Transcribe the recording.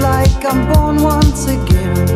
like I'm born once again.